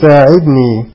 ساعدني.